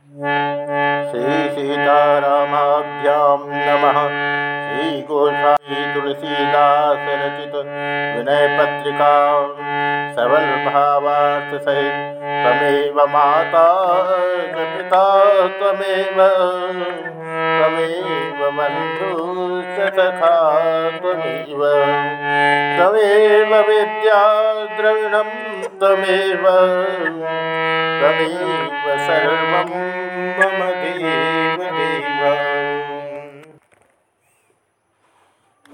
श्री सीतारामाभ्यां नमः। श्री गोसाई तुलसीदास रचित विनय पत्रिका सबल भावार्थ सहित तमेव माता पिता तमेव तमेव बंधु सखा तमेव तमेव विद्या द्रविणं तमेव। तमेव सर्वं मम देव देव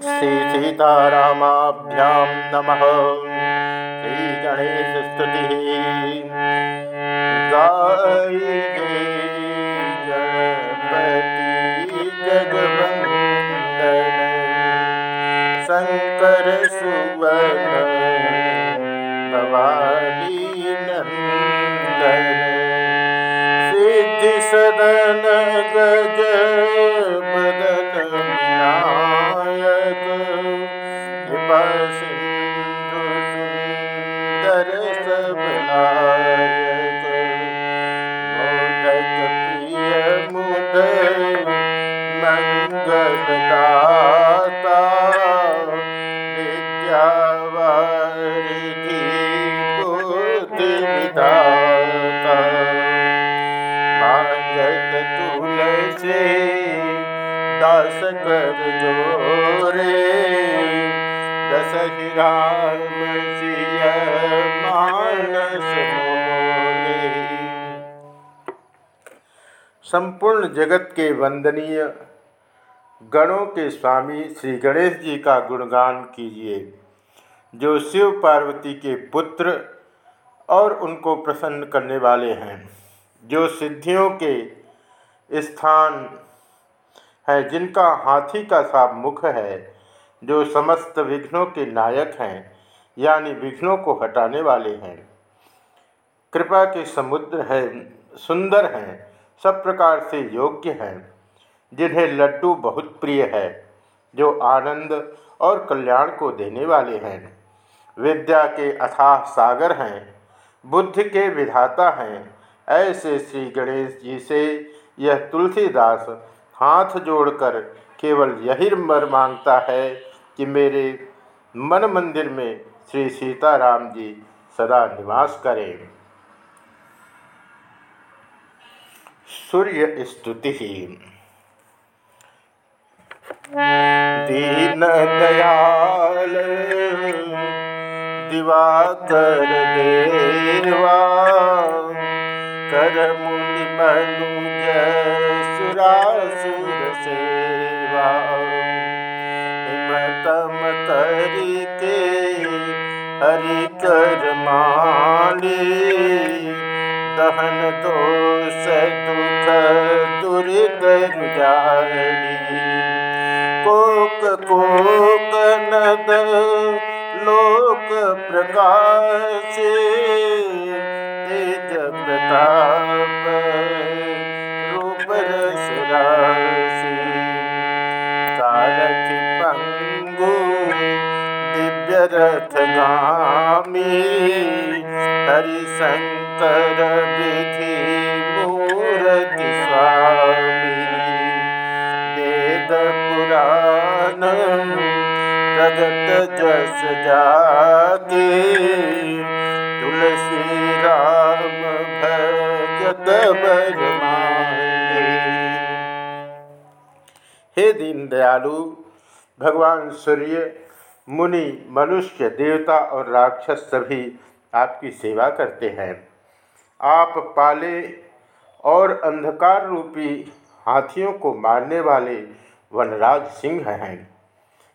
श्री सीतारामाभ्यां नमः। श्री गणेश शंकर सुवन भवानी नंदन। सिद्धि सदन गज बदन विनायक कृपा सिंधु सुंदर सबलायक मोदक प्रिय मुद मंगलदाता दास कर जोरे दसहि राम मानस संपूर्ण जगत के वंदनीय गणों के स्वामी श्री गणेश जी का गुणगान कीजिए, जो शिव पार्वती के पुत्र और उनको प्रसन्न करने वाले हैं, जो सिद्धियों के स्थान है, जिनका हाथी का सा मुख है, जो समस्त विघ्नों के नायक हैं, यानी विघ्नों को हटाने वाले हैं। कृपा के समुद्र है, सुंदर हैं, सब प्रकार से योग्य हैं, जिन्हें लड्डू बहुत प्रिय है, जो आनंद और कल्याण को देने वाले हैं। विद्या के अथाह सागर हैं, बुद्धि के विधाता हैं, ऐसे श्री गणेश जी से यह तुलसीदास हाथ जोड़कर केवल यही मर माँगता है कि मेरे मन मंदिर में श्री सीताराम जी सदा निवास करें। सूर्य स्तुति दीन दयाल, दिवाकर देवा, कर मुनि मनुज हरि कर माली दहन दोष दुख दुरित रुजाली कोक कोक नद लोक प्रकाश। तेज प्रताप रथ गामी हरिशंकर विधि मूर्ति स्वामी। वेद पुराण प्रगट जस जागे तुलसी राम भजत बर हे दीन दयालु, भगवान सूर्य मुनि, मनुष्य, देवता और राक्षस सभी आपकी सेवा करते हैं। आप पाले और अंधकार रूपी हाथियों को मारने वाले वनराज सिंह हैं।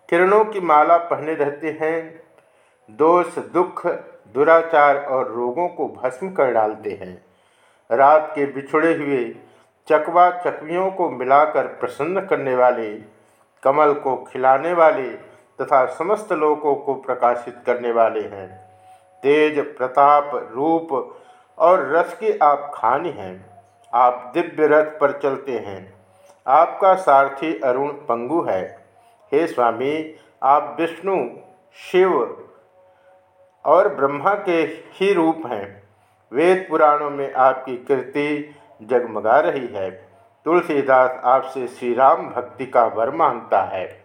किरणों की माला पहने रहते हैं। दोष, दुख, दुराचार और रोगों को भस्म कर डालते हैं। रात के बिछुड़े हुए चकवा चकवियों को मिलाकर प्रसन्न करने वाले, कमल को खिलाने वाले तथा समस्त लोगों को प्रकाशित करने वाले हैं। तेज प्रताप रूप और रस की आप खानी हैं। आप दिव्य रथ पर चलते हैं। आपका सारथी अरुण पंगु है। हे स्वामी, आप विष्णु, शिव और ब्रह्मा के ही रूप हैं। वेद पुराणों में आपकी कीर्ति जगमगा रही है। तुलसीदास आपसे श्री राम भक्ति का वर माँगता है।